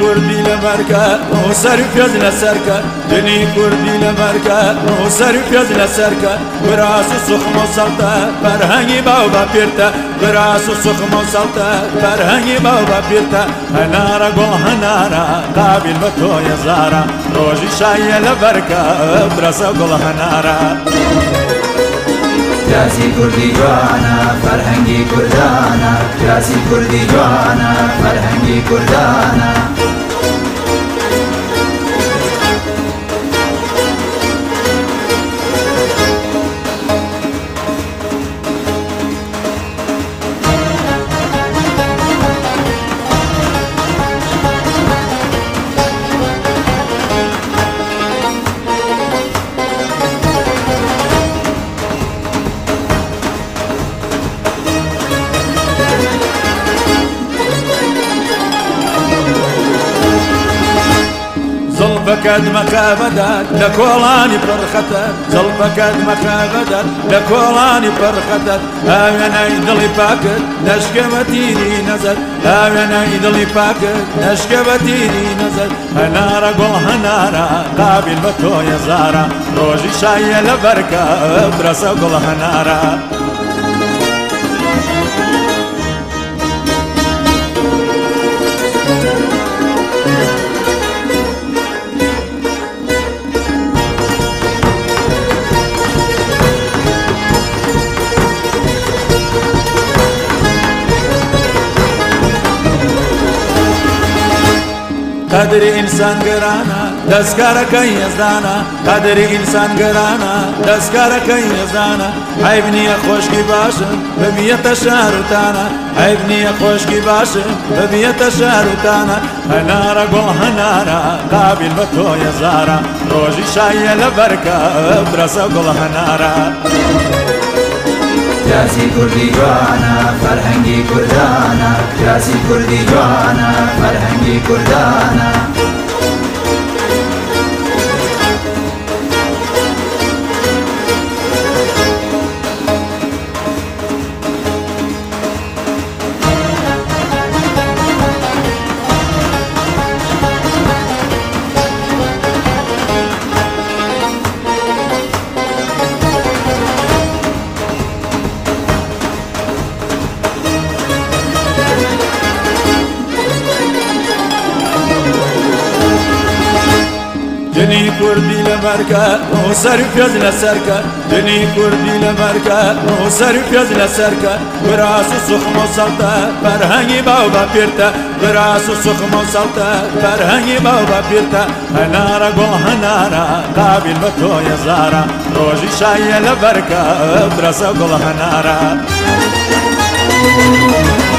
کوردی لە مەرکە سەر پێز لە سەرکە دنی کوردی لە مەرکە سەر پێز لە سەرکە براس و سوخم و سەڵتە بەرهەنگی باو بە پێرتە براس و سوخم و سەڵتە بەرهەنگی باو بە پێرتە هەنارە گۆڵ هەنارە قابل بە تۆیە زارە ڕۆژی شایە لە بەرکە برەسە گوڵ هەنارە. کراسی کوردی جوانە فەرهەنگی کوردانە کراسی کوردی جوانە زڵبەکەت مەقابەدات لە کۆڵانی پڕخەتە زڵبەکەت مەقابەدات لە کۆڵانی پڕخەتەت ئاوێنای دڵی پاکت نشکە بە تیری نەزەر ئاوێنای دڵی پاکت نشکە بە تیری نەزەر هەنارە گوڵ هەنارە قابل بە تۆ یەزارە ڕۆژی شایە لە بەرکە برەسە گوڵ هەنارە. قدری ئینسان گەرانە دەستکارەکەی هێزدانە قدری ئینسان گەرانە دەستکارەکەی هێزدانە حیب نییە خۆشکی باشن ببیەتە شارتانە حیب نییە خۆشکی باشن ببیەتە شارتانە هەنارە گۆ هەنارە قابل بە تۆ هێزارە ڕۆژی شایە لە بەرکە برەسە گوڵ هەنارە. کراسی کوردی جوانە فەرهەنگی کوردانە کراسی کوردی جوانە فەرهەنگی کوردانە. کردی لبرکه نو سر پیاز لسرکه دنی کردی لبرکه نو سر پیاز لسرکه براس سخم و سلطه فرهنگی باو با پیرته براس سخم و سلطه فرهنگی باو با پیرته هنارا گو هنارا قابل به تو یزارا روزی شایی لبرکه برسه گل هنارا Thank you.